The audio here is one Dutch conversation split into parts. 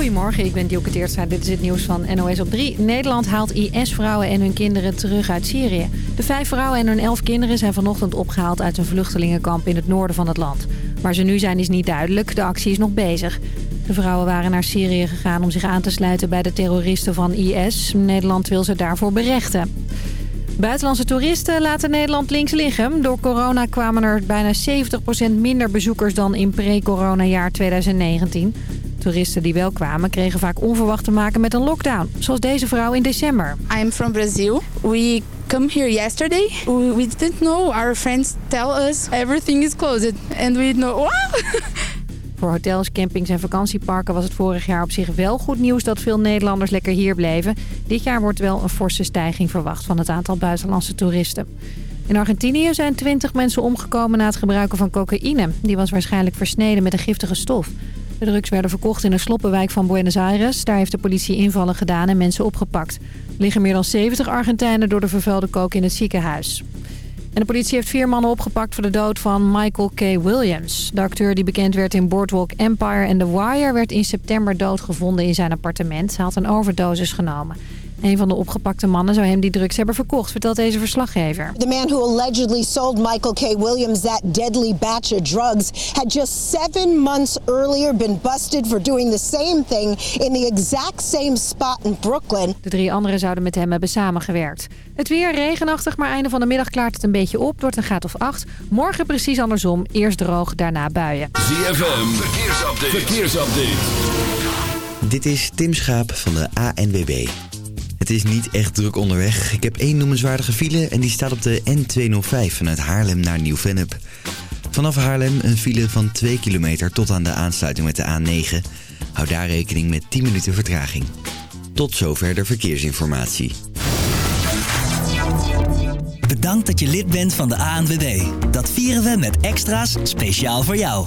Goedemorgen, ik ben Dielke Teertstra. Dit is het nieuws van NOS op 3. Nederland haalt IS-vrouwen en hun kinderen terug uit Syrië. De vijf vrouwen en hun elf kinderen zijn vanochtend opgehaald uit een vluchtelingenkamp in het noorden van het land. Waar ze nu zijn is niet duidelijk, de actie is nog bezig. De vrouwen waren naar Syrië gegaan om zich aan te sluiten bij de terroristen van IS. Nederland wil ze daarvoor berechten. Buitenlandse toeristen laten Nederland links liggen. Door corona kwamen er bijna 70% minder bezoekers dan in pre-corona-jaar 2019. Toeristen die wel kwamen kregen vaak onverwacht te maken met een lockdown. Zoals deze vrouw in december. I'm from Brazil. We come here yesterday. We didn't know. Our friends tell us everything is closed. And we know... Wow! Voor hotels, campings en vakantieparken was het vorig jaar op zich wel goed nieuws dat veel Nederlanders lekker hier bleven. Dit jaar wordt wel een forse stijging verwacht van het aantal buitenlandse toeristen. In Argentinië zijn 20 mensen omgekomen na het gebruiken van cocaïne. Die was waarschijnlijk versneden met een giftige stof. De drugs werden verkocht in een sloppenwijk van Buenos Aires. Daar heeft de politie invallen gedaan en mensen opgepakt. Er liggen meer dan 70 Argentijnen door de vervuilde kook in het ziekenhuis. En de politie heeft vier mannen opgepakt voor de dood van Michael K. Williams. De acteur die bekend werd in Boardwalk Empire en The Wire... werd in september doodgevonden in zijn appartement. Hij had een overdosis genomen. Een van de opgepakte mannen zou hem die drugs hebben verkocht, vertelt deze verslaggever. The man who allegedly sold Michael K. Williams that deadly batch of drugs had just seven months earlier been busted for doing the same thing in the exact same spot in Brooklyn. De drie anderen zouden met hem hebben samengewerkt. Het weer regenachtig, maar einde van de middag klaart het een beetje op. Door een graad of 8. Morgen precies andersom. Eerst droog, daarna buien. ZFM, verkeersupdate. verkeersupdate. Dit is Tim Schaap van de ANWB. Het is niet echt druk onderweg. Ik heb één noemenswaardige file en die staat op de N205 vanuit Haarlem naar Nieuw-Vennep. Vanaf Haarlem een file van 2 kilometer tot aan de aansluiting met de A9. Hou daar rekening met 10 minuten vertraging. Tot zover de verkeersinformatie. Bedankt dat je lid bent van de ANWB. Dat vieren we met extra's speciaal voor jou.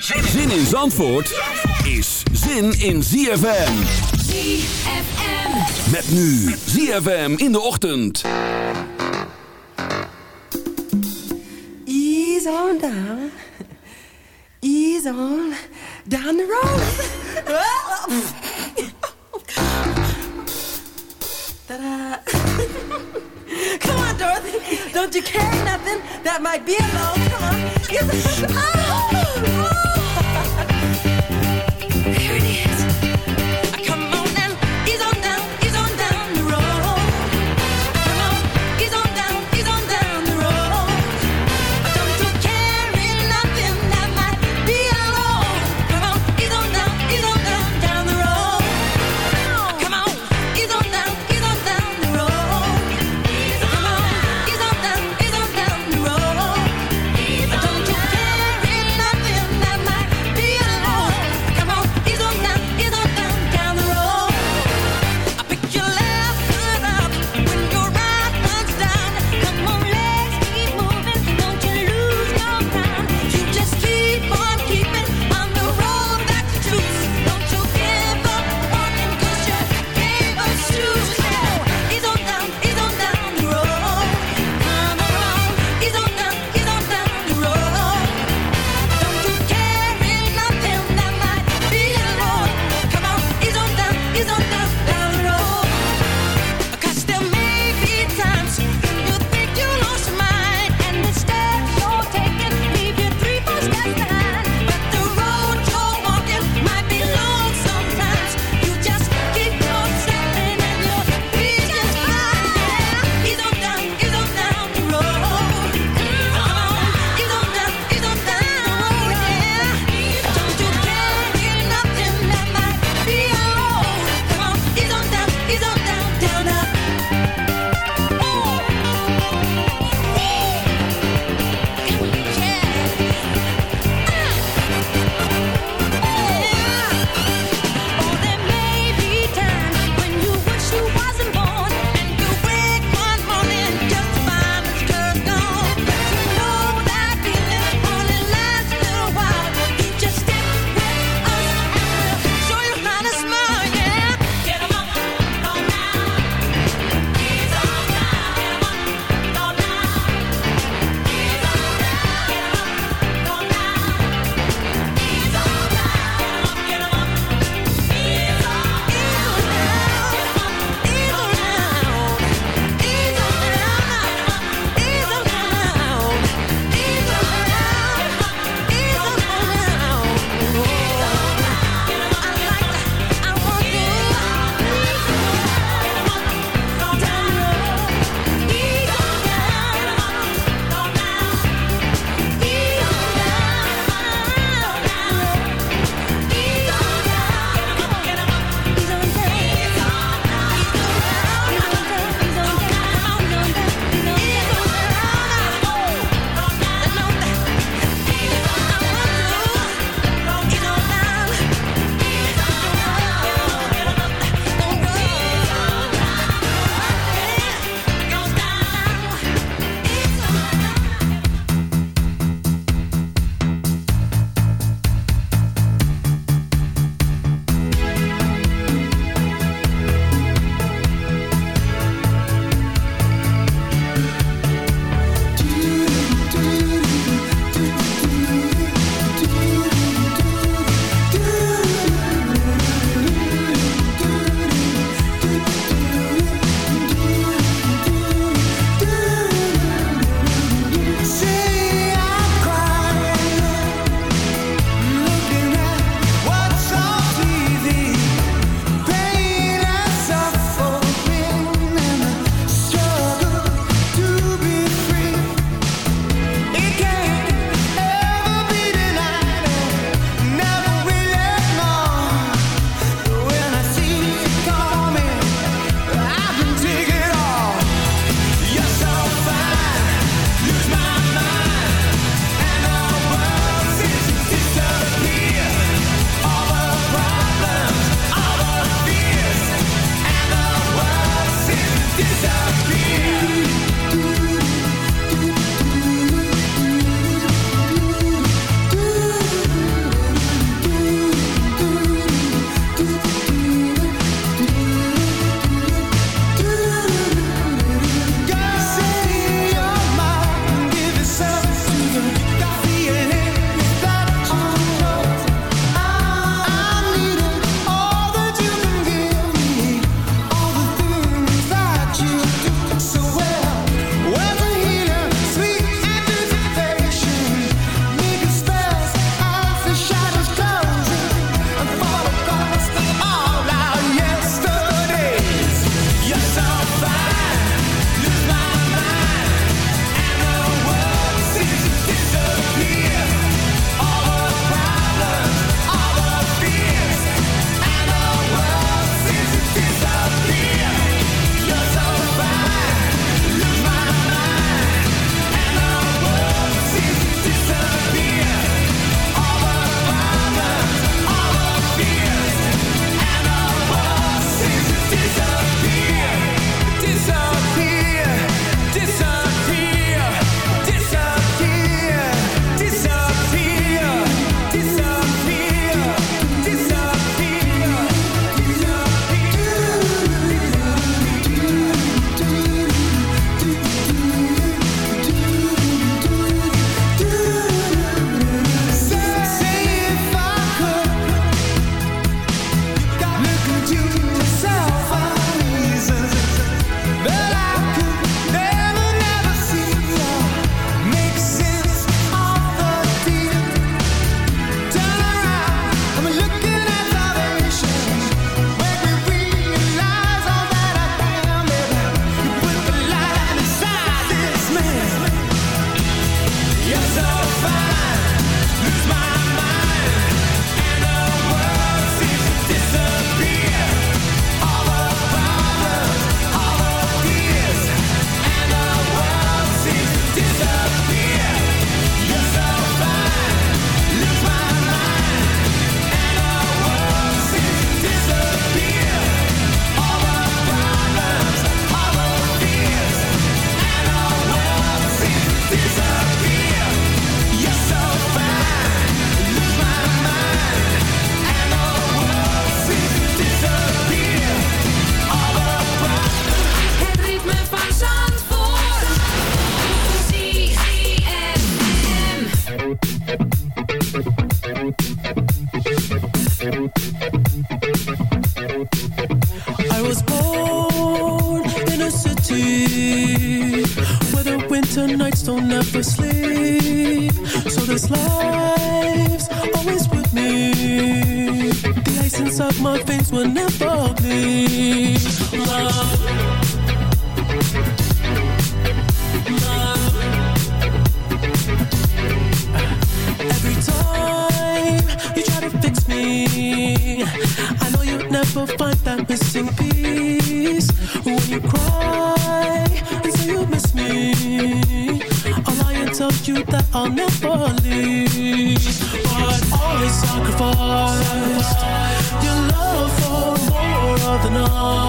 Zin in Zandvoort is zin in ZFM. ZFM. Met nu ZFM in de ochtend. Ease on down. Ease on down the road. Ta-da. Come on, Dorothy. Don't you carry nothing that might be alone. Come on. Here it is.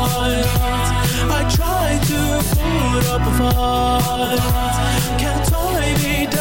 fight I try to put up a fight. Can't tie me down.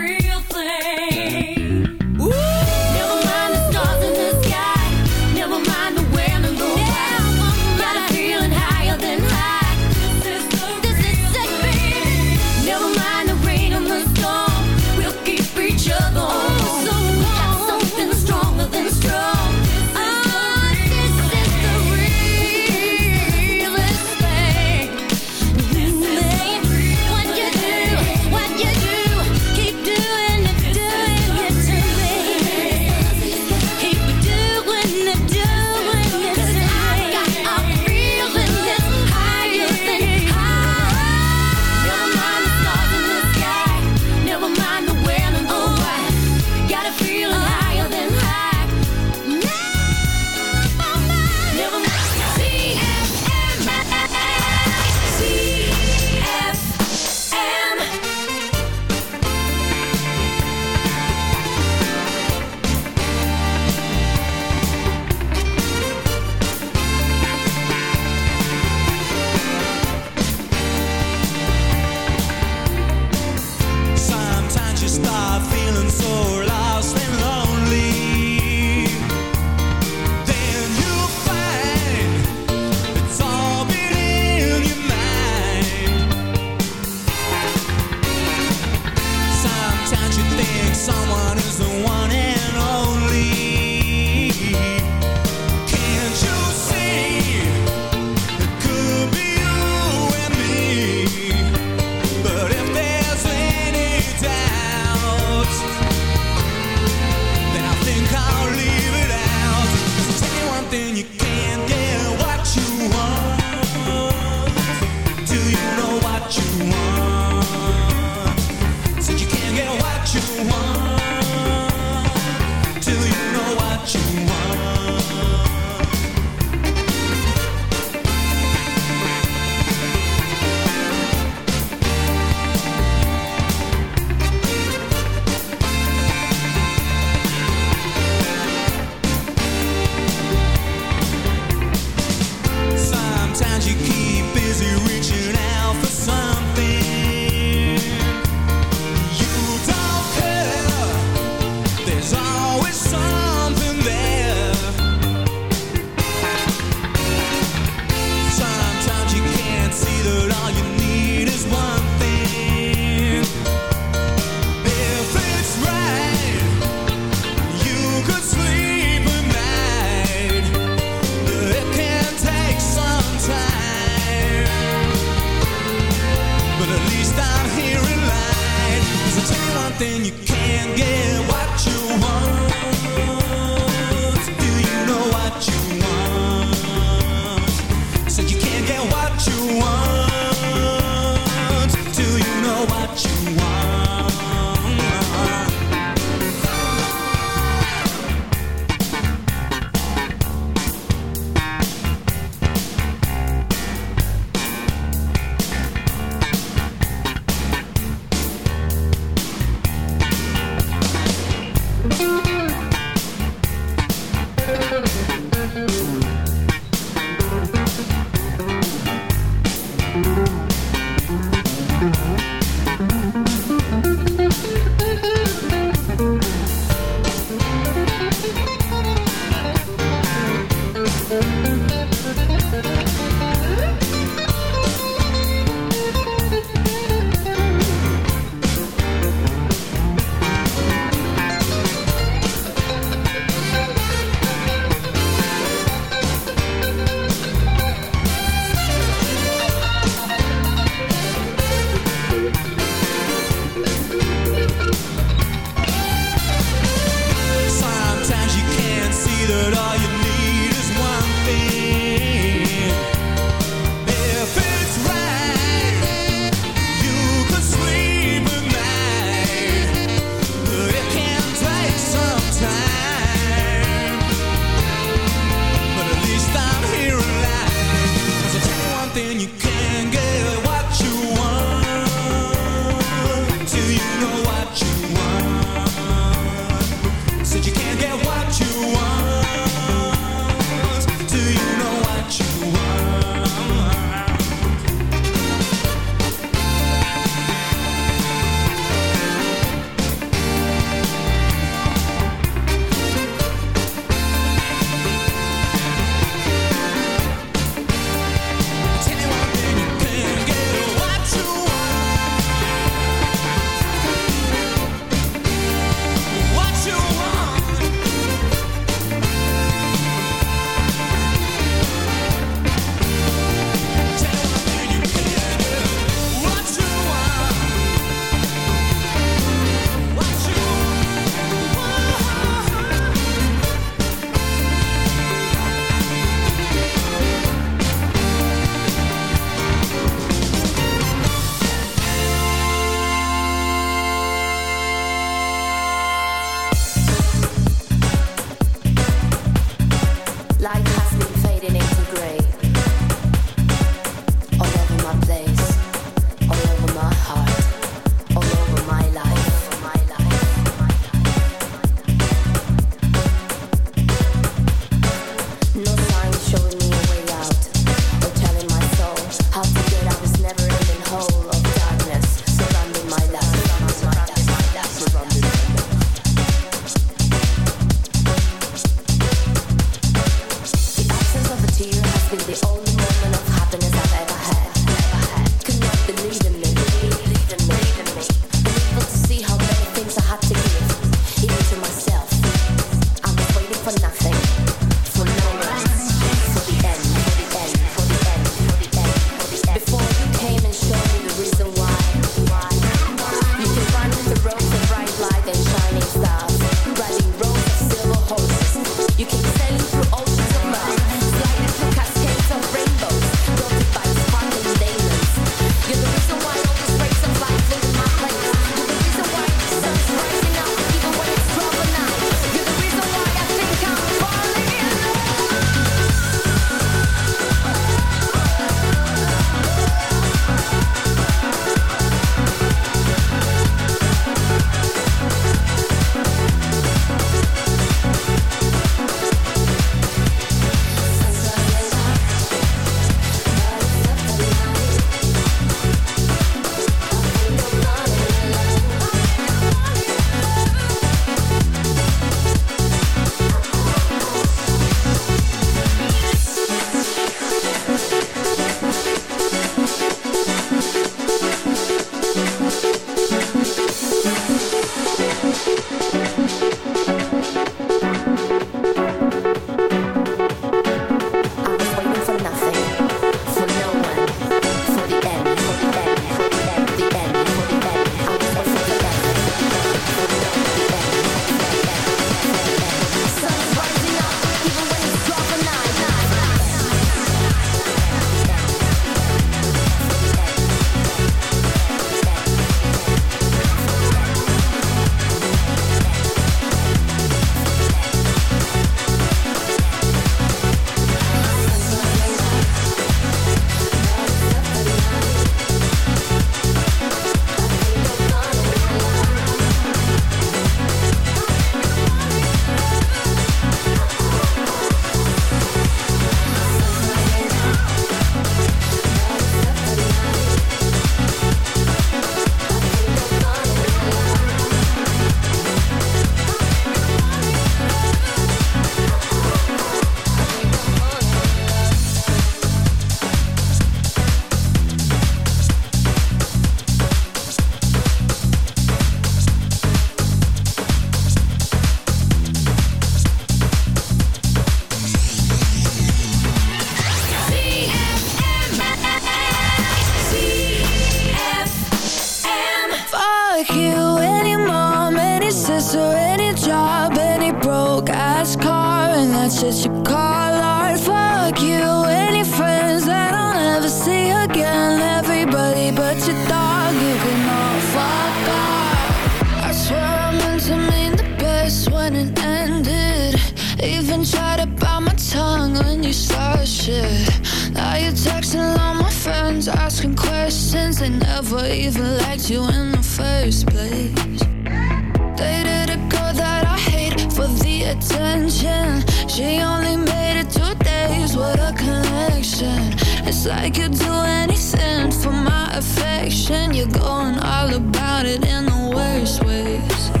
do anything for my affection. You're going all about it in the worst ways.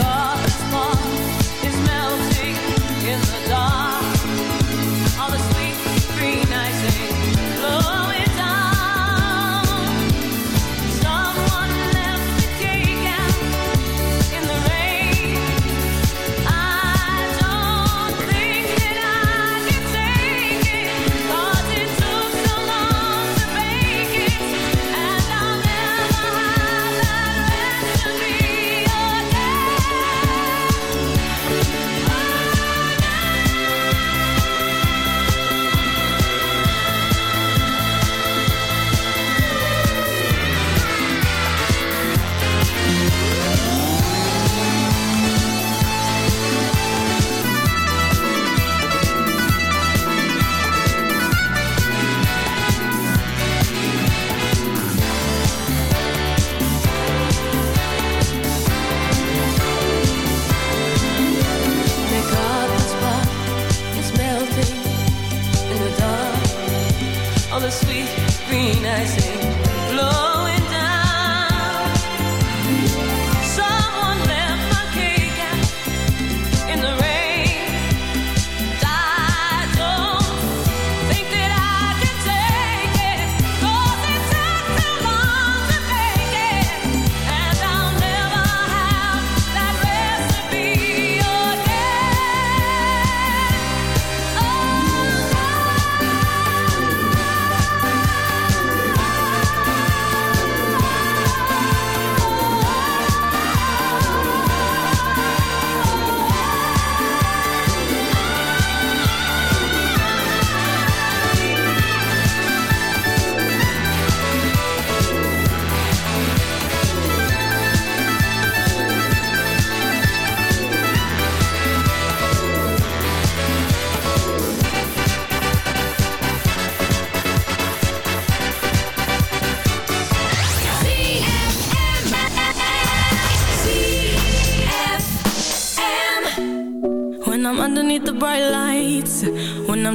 call.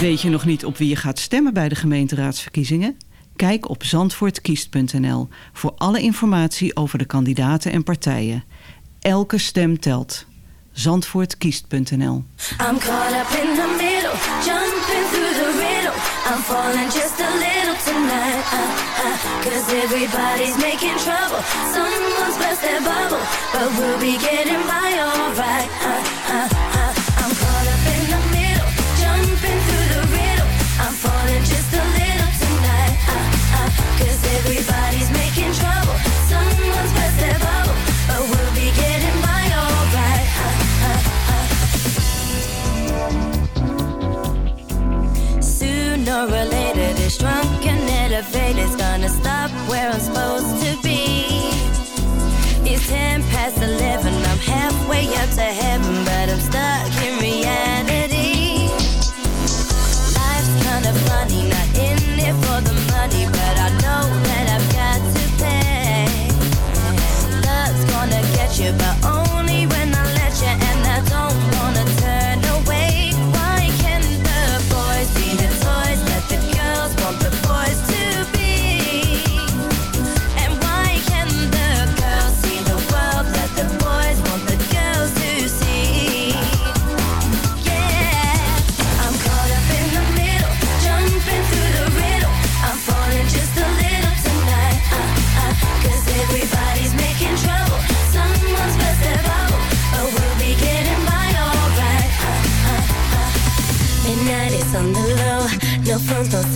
Weet je nog niet op wie je gaat stemmen bij de gemeenteraadsverkiezingen? Kijk op zandvoortkiest.nl voor alle informatie over de kandidaten en partijen. Elke stem telt. Zandvoortkiest.nl I'm caught up in the middle, jumping through the riddle. I'm falling just a little tonight. Uh, uh, Cause everybody's making trouble. Someone's burst their bubble, but we'll be getting by alright. Uh, uh, I haven't, but I'm stuck.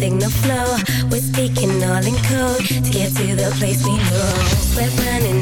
Signal flow. We're speaking all in code to get to the place we know. We're running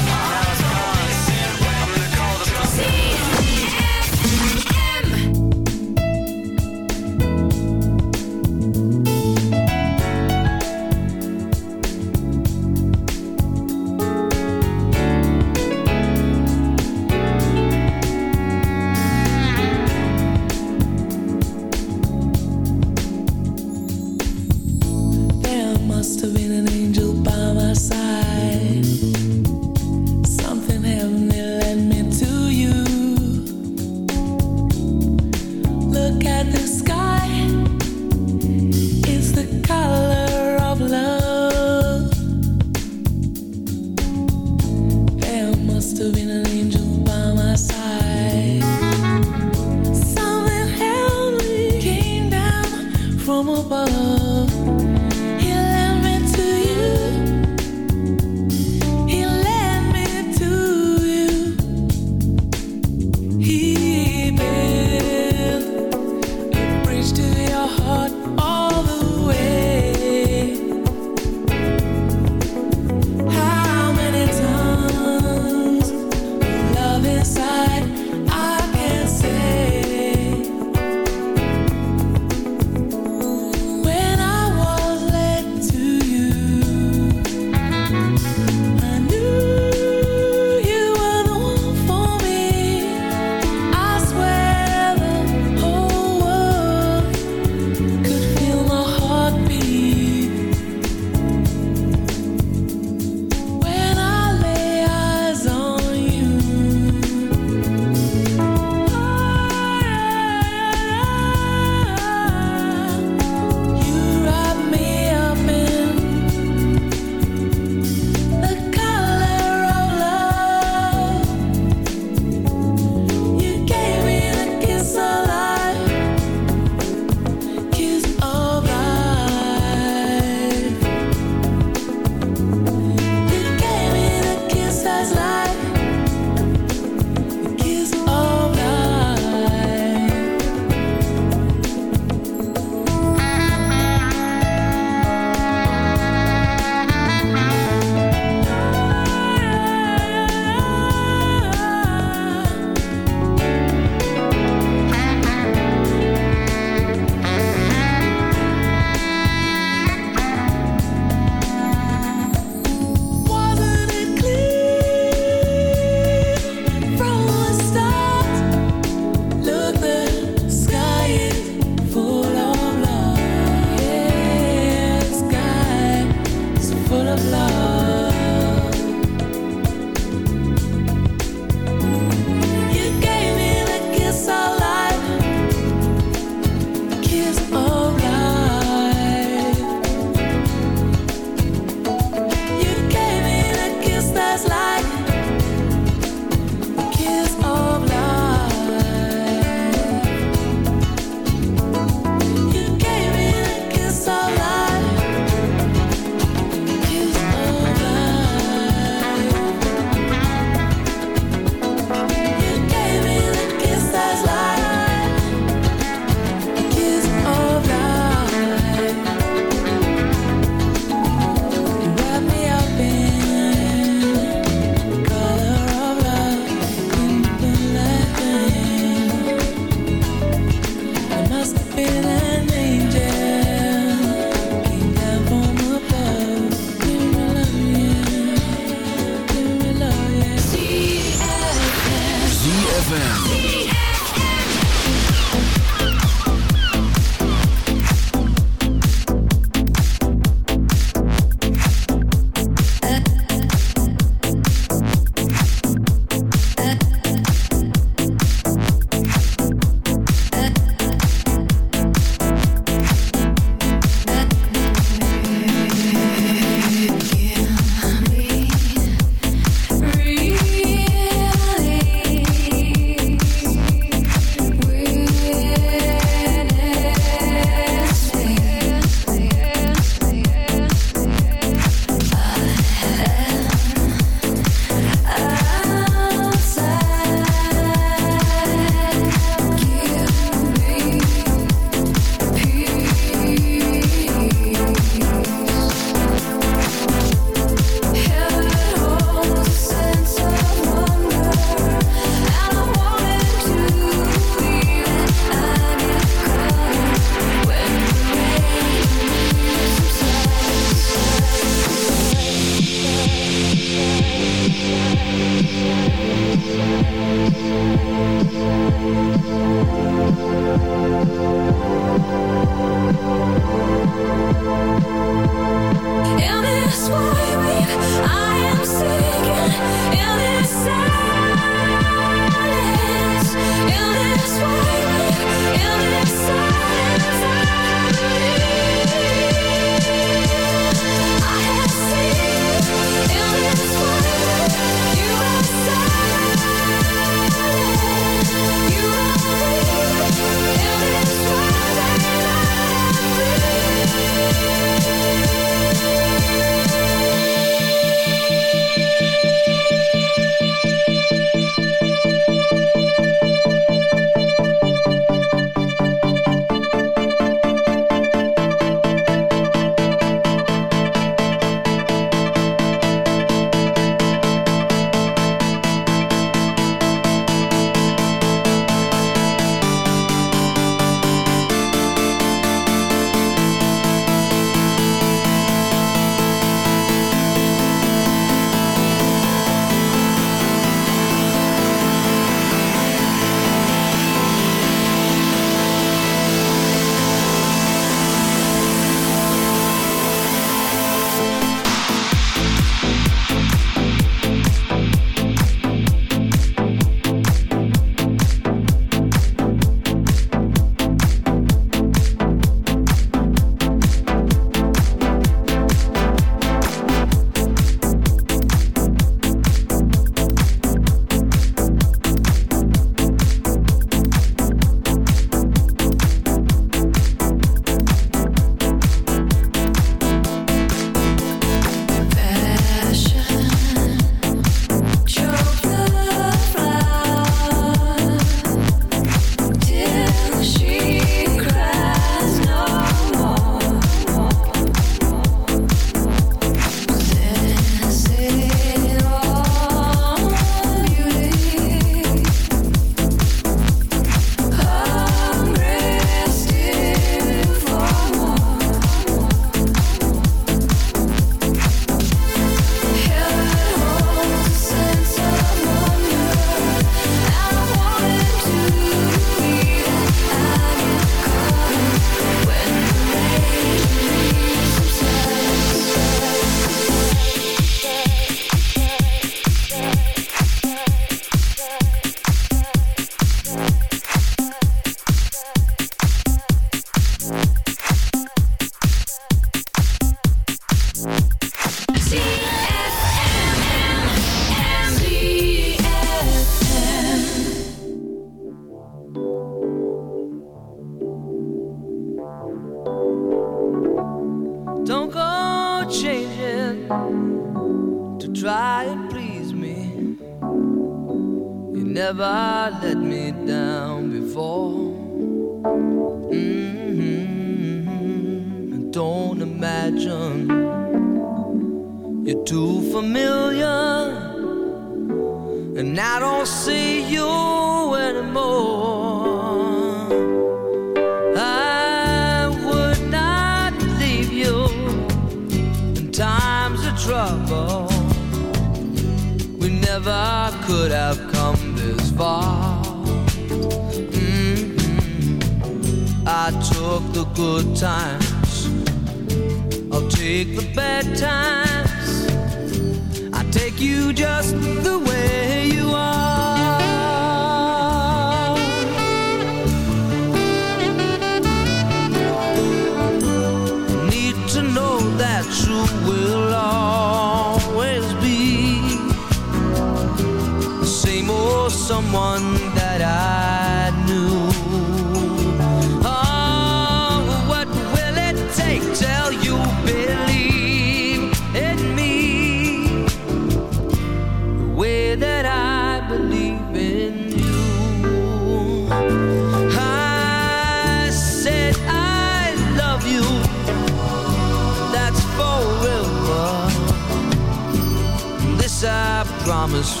Promise